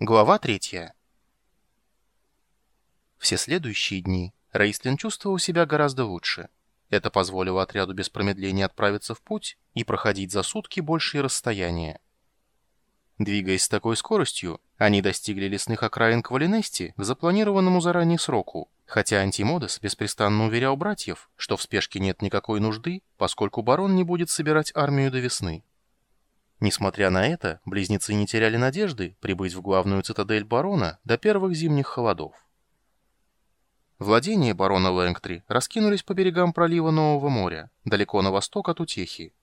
Глава третья. Все следующие дни Рейслин чувствовал себя гораздо лучше. Это позволило отряду без промедления отправиться в путь и проходить за сутки большие расстояния. Двигаясь с такой скоростью, они достигли лесных окраин Квалинести к запланированному заранее сроку, хотя Антимодес беспрестанно уверял братьев, что в спешке нет никакой нужды, поскольку барон не будет собирать армию до весны. Несмотря на это, близнецы не теряли надежды прибыть в главную цитадель барона до первых зимних холодов. Владения барона Лэнгтри раскинулись по берегам пролива Нового моря, далеко на восток от Утехи.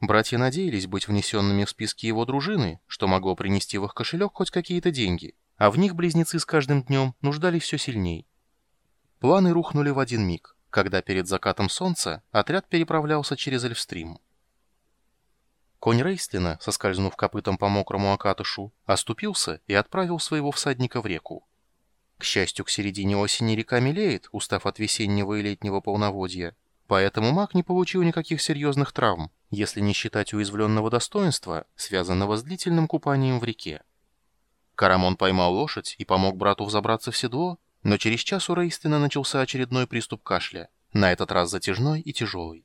Братья надеялись быть внесенными в списки его дружины, что могло принести в их кошелек хоть какие-то деньги, а в них близнецы с каждым днем нуждались все сильней. Планы рухнули в один миг, когда перед закатом солнца отряд переправлялся через Эльфстрим. Конь Рейстлина, соскользнув копытом по мокрому окатышу, оступился и отправил своего всадника в реку. К счастью, к середине осени река мелеет, устав от весеннего и летнего полноводья, поэтому маг не получил никаких серьезных травм, если не считать уязвленного достоинства, связанного с длительным купанием в реке. Карамон поймал лошадь и помог брату взобраться в седло, но через час у Рейстлина начался очередной приступ кашля, на этот раз затяжной и тяжелый.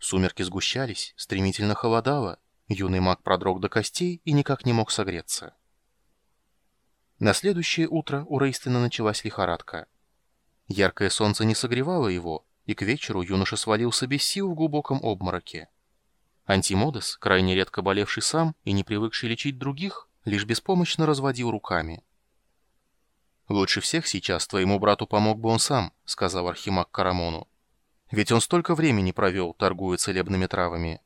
Сумерки сгущались, стремительно холодало. Юный маг продрог до костей и никак не мог согреться. На следующее утро у Рейстена началась лихорадка. Яркое солнце не согревало его, и к вечеру юноша свалился без сил в глубоком обмороке. Антимодес, крайне редко болевший сам и не привыкший лечить других, лишь беспомощно разводил руками. «Лучше всех сейчас твоему брату помог бы он сам», — сказал Архимаг Карамону. Ведь он столько времени провел, торгуя целебными травами.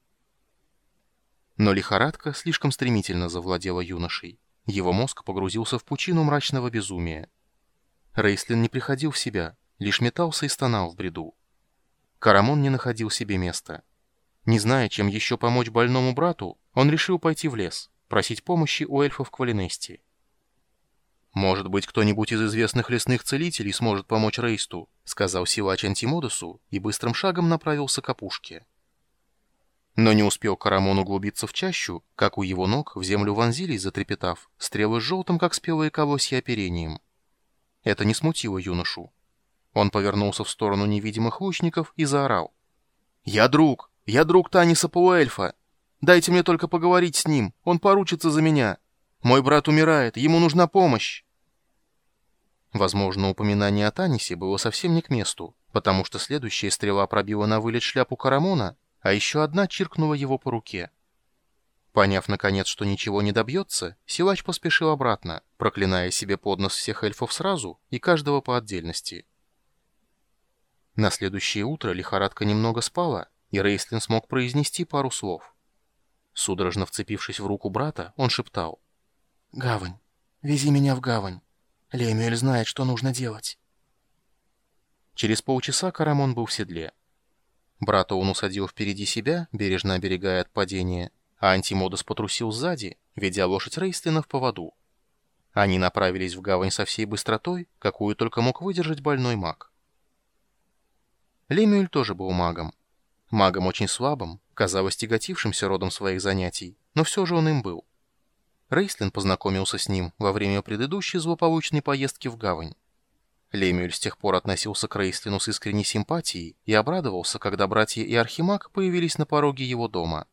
Но лихорадка слишком стремительно завладела юношей. Его мозг погрузился в пучину мрачного безумия. Рейслин не приходил в себя, лишь метался и стонал в бреду. Карамон не находил себе места. Не зная, чем еще помочь больному брату, он решил пойти в лес, просить помощи у эльфов Квалинести. «Может быть, кто-нибудь из известных лесных целителей сможет помочь Рейсту», сказал силач Антимодусу и быстрым шагом направился к опушке. Но не успел Карамон углубиться в чащу, как у его ног в землю вонзились, затрепетав, стрелы с желтым, как спелые колосья оперением. Это не смутило юношу. Он повернулся в сторону невидимых лучников и заорал. «Я друг! Я друг Таниса Полуэльфа! Дайте мне только поговорить с ним, он поручится за меня! Мой брат умирает, ему нужна помощь!» Возможно, упоминание о Танисе было совсем не к месту, потому что следующая стрела пробила на вылет шляпу Карамона, а еще одна чиркнула его по руке. Поняв, наконец, что ничего не добьется, силач поспешил обратно, проклиная себе под нос всех эльфов сразу и каждого по отдельности. На следующее утро лихорадка немного спала, и Рейслин смог произнести пару слов. Судорожно вцепившись в руку брата, он шептал. «Гавань! Вези меня в гавань!» Лемюэль знает, что нужно делать. Через полчаса Карамон был в седле. Брата он усадил впереди себя, бережно оберегая от падения, а Антимодос потрусил сзади, ведя лошадь Рейстлина в поводу. Они направились в гавань со всей быстротой, какую только мог выдержать больной маг. Лемюэль тоже был магом. Магом очень слабым, казалось тяготившимся родом своих занятий, но все же он им был. Рейслин познакомился с ним во время предыдущей злополучной поездки в гавань. Лемюэль с тех пор относился к Рейслину с искренней симпатией и обрадовался, когда братья и Архимаг появились на пороге его дома.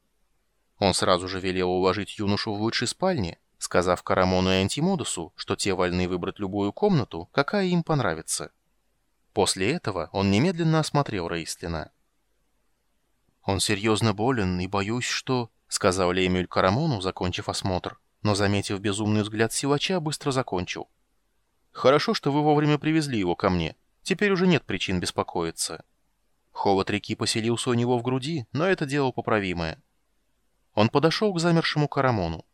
Он сразу же велел уложить юношу в лучшей спальне, сказав Карамону и Антимодусу, что те вольны выбрать любую комнату, какая им понравится. После этого он немедленно осмотрел Рейслина. «Он серьезно болен, и боюсь, что...» — сказал Лемюль Карамону, закончив осмотр но, заметив безумный взгляд силача, быстро закончил. «Хорошо, что вы вовремя привезли его ко мне. Теперь уже нет причин беспокоиться». Холод реки поселился у него в груди, но это дело поправимое. Он подошел к замершему Карамону.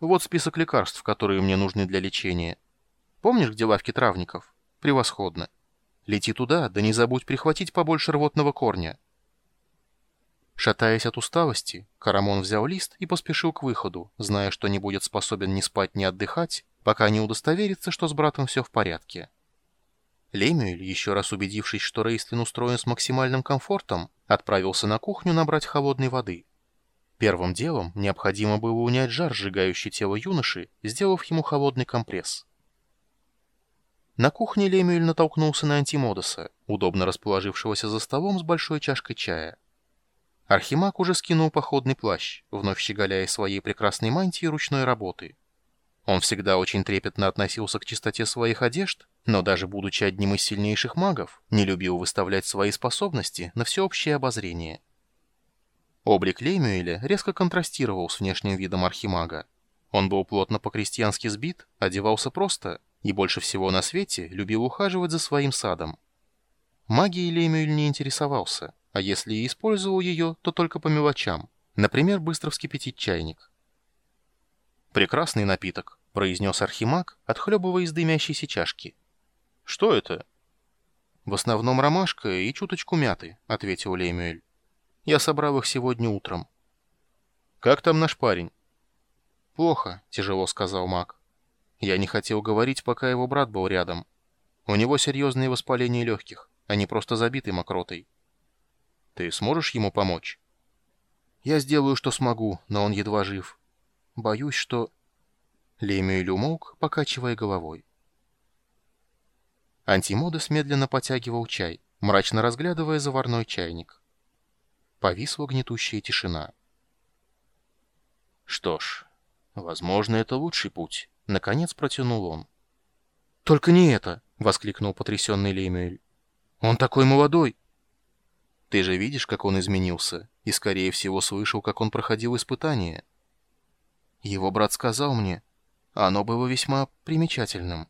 «Вот список лекарств, которые мне нужны для лечения. Помнишь, где лавки травников? Превосходно. Лети туда, да не забудь прихватить побольше рвотного корня». Шатаясь от усталости, Карамон взял лист и поспешил к выходу, зная, что не будет способен ни спать, ни отдыхать, пока не удостоверится, что с братом все в порядке. Лемюэль, еще раз убедившись, что Рейстлин устроен с максимальным комфортом, отправился на кухню набрать холодной воды. Первым делом необходимо было унять жар, сжигающий тело юноши, сделав ему холодный компресс. На кухне Лемюэль натолкнулся на Антимодоса, удобно расположившегося за столом с большой чашкой чая. Архимаг уже скинул походный плащ, вновь щеголяя своей прекрасной мантией ручной работы. Он всегда очень трепетно относился к чистоте своих одежд, но даже будучи одним из сильнейших магов, не любил выставлять свои способности на всеобщее обозрение. Облик Лемюэля резко контрастировал с внешним видом архимага. Он был плотно по-крестьянски сбит, одевался просто и больше всего на свете любил ухаживать за своим садом. Магией Лемюэль не интересовался, а если и использовал ее, то только по мелочам, например, быстро вскипятить чайник. «Прекрасный напиток», — произнес Архимаг, отхлебывая из дымящейся чашки. «Что это?» «В основном ромашка и чуточку мяты», — ответил Лемюэль. «Я собрал их сегодня утром». «Как там наш парень?» «Плохо», — тяжело сказал маг. «Я не хотел говорить, пока его брат был рядом. У него серьезные воспаления легких, они просто забиты мокротой». «Ты сможешь ему помочь?» «Я сделаю, что смогу, но он едва жив». Боюсь, что...» Лемюэль умолк, покачивая головой. Антимодес медленно потягивал чай, мрачно разглядывая заварной чайник. Повисла гнетущая тишина. «Что ж, возможно, это лучший путь», — наконец протянул он. «Только не это!» — воскликнул потрясенный Лемюэль. «Он такой молодой!» «Ты же видишь, как он изменился, и, скорее всего, слышал, как он проходил испытания». Его брат сказал мне, оно было весьма примечательным.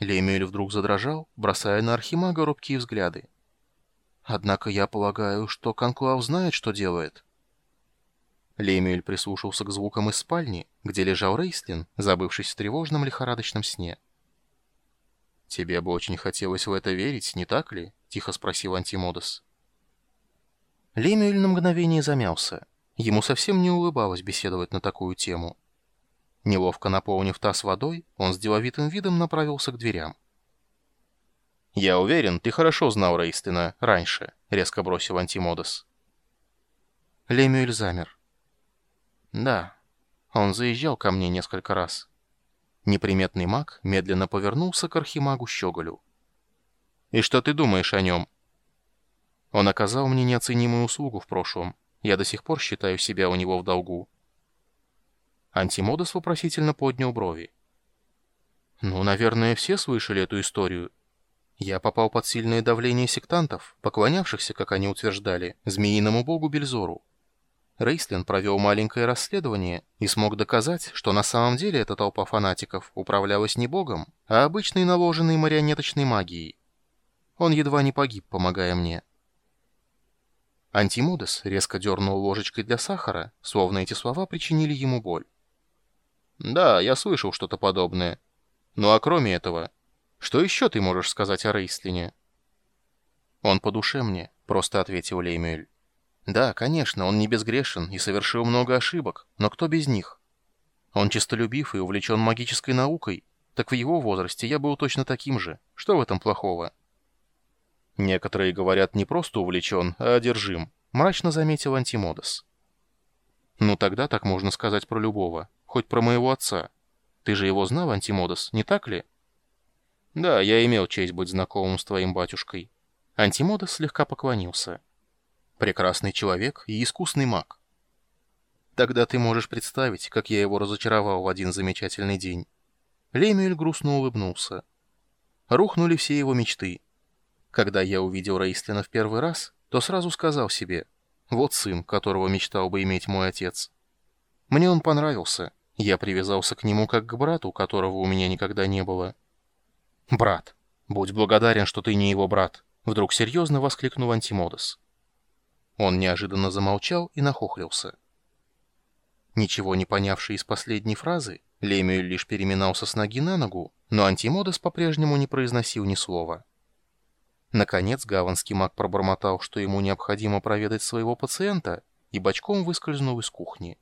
Лемюэль вдруг задрожал, бросая на Архимага робкие взгляды. Однако я полагаю, что Конклав знает, что делает. Лемюэль прислушался к звукам из спальни, где лежал Рейслин, забывшись в тревожном лихорадочном сне. «Тебе бы очень хотелось в это верить, не так ли?» — тихо спросил Антимодос. Лемюэль на мгновение замялся. Ему совсем не улыбалось беседовать на такую тему. Неловко наполнив таз водой, он с деловитым видом направился к дверям. «Я уверен, ты хорошо знал Рейстена раньше», — резко бросил Антимодос. Лемюэль замер. «Да, он заезжал ко мне несколько раз». Неприметный маг медленно повернулся к архимагу Щеголю. «И что ты думаешь о нем?» Он оказал мне неоценимую услугу в прошлом. Я до сих пор считаю себя у него в долгу. Антимодос вопросительно поднял брови. Ну, наверное, все слышали эту историю. Я попал под сильное давление сектантов, поклонявшихся, как они утверждали, змеиному богу Бельзору. Рейслин провел маленькое расследование и смог доказать, что на самом деле эта толпа фанатиков управлялась не богом, а обычной наложенной марионеточной магией. Он едва не погиб, помогая мне. Антимудес резко дернул ложечкой для сахара, словно эти слова причинили ему боль. «Да, я слышал что-то подобное. Ну а кроме этого, что еще ты можешь сказать о Рейслине?» «Он по душе мне», — просто ответил Леймюэль. «Да, конечно, он не безгрешен и совершил много ошибок, но кто без них? Он честолюбив и увлечен магической наукой, так в его возрасте я был точно таким же. Что в этом плохого?» Некоторые говорят не просто увлечен, а одержим, мрачно заметил Антимодос. Ну тогда так можно сказать про любого, хоть про моего отца. Ты же его знал, Антимодос, не так ли? Да, я имел честь быть знакомым с твоим батюшкой. Антимодос слегка поклонился. Прекрасный человек и искусный маг. Тогда ты можешь представить, как я его разочаровал в один замечательный день. Лемюэль грустно улыбнулся. Рухнули все его мечты. Когда я увидел Рейстлина в первый раз, то сразу сказал себе, вот сын, которого мечтал бы иметь мой отец. Мне он понравился, я привязался к нему как к брату, которого у меня никогда не было. «Брат, будь благодарен, что ты не его брат», — вдруг серьезно воскликнул Антимодос. Он неожиданно замолчал и нахохлился. Ничего не понявший из последней фразы, Лемюэль лишь переминался с ноги на ногу, но Антимодос по-прежнему не произносил ни слова. Наконец гаванский маг пробормотал, что ему необходимо проведать своего пациента, и бочком выскользнул из кухни.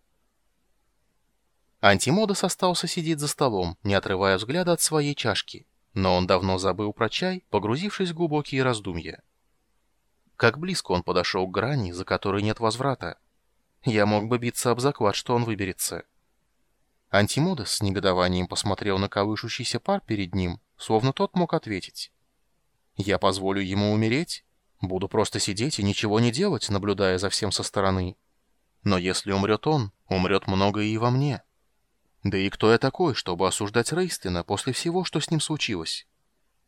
Антимодос остался сидеть за столом, не отрывая взгляда от своей чашки, но он давно забыл про чай, погрузившись в глубокие раздумья. Как близко он подошел к грани, за которой нет возврата. Я мог бы биться об заклад, что он выберется. Антимодес с негодованием посмотрел на колышущийся пар перед ним, словно тот мог ответить. «Я позволю ему умереть? Буду просто сидеть и ничего не делать, наблюдая за всем со стороны. Но если умрет он, умрет многое и во мне. Да и кто я такой, чтобы осуждать Рейстлина после всего, что с ним случилось?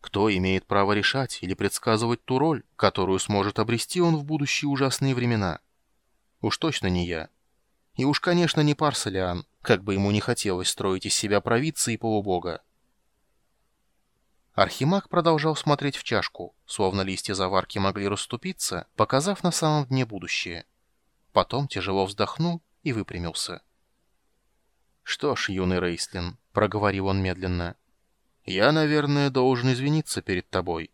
Кто имеет право решать или предсказывать ту роль, которую сможет обрести он в будущие ужасные времена? Уж точно не я». И уж, конечно, не Парсалиан, как бы ему не хотелось строить из себя провидца и полубога. Архимаг продолжал смотреть в чашку, словно листья заварки могли расступиться, показав на самом дне будущее. Потом тяжело вздохнул и выпрямился. «Что ж, юный Рейслин», — проговорил он медленно, — «я, наверное, должен извиниться перед тобой.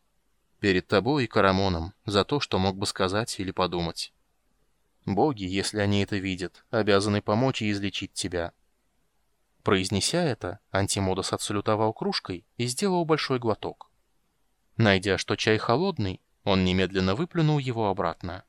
Перед тобой и Карамоном за то, что мог бы сказать или подумать». Боги, если они это видят, обязаны помочь и излечить тебя». Произнеся это, Антимодос отсалютовал кружкой и сделал большой глоток. Найдя, что чай холодный, он немедленно выплюнул его обратно.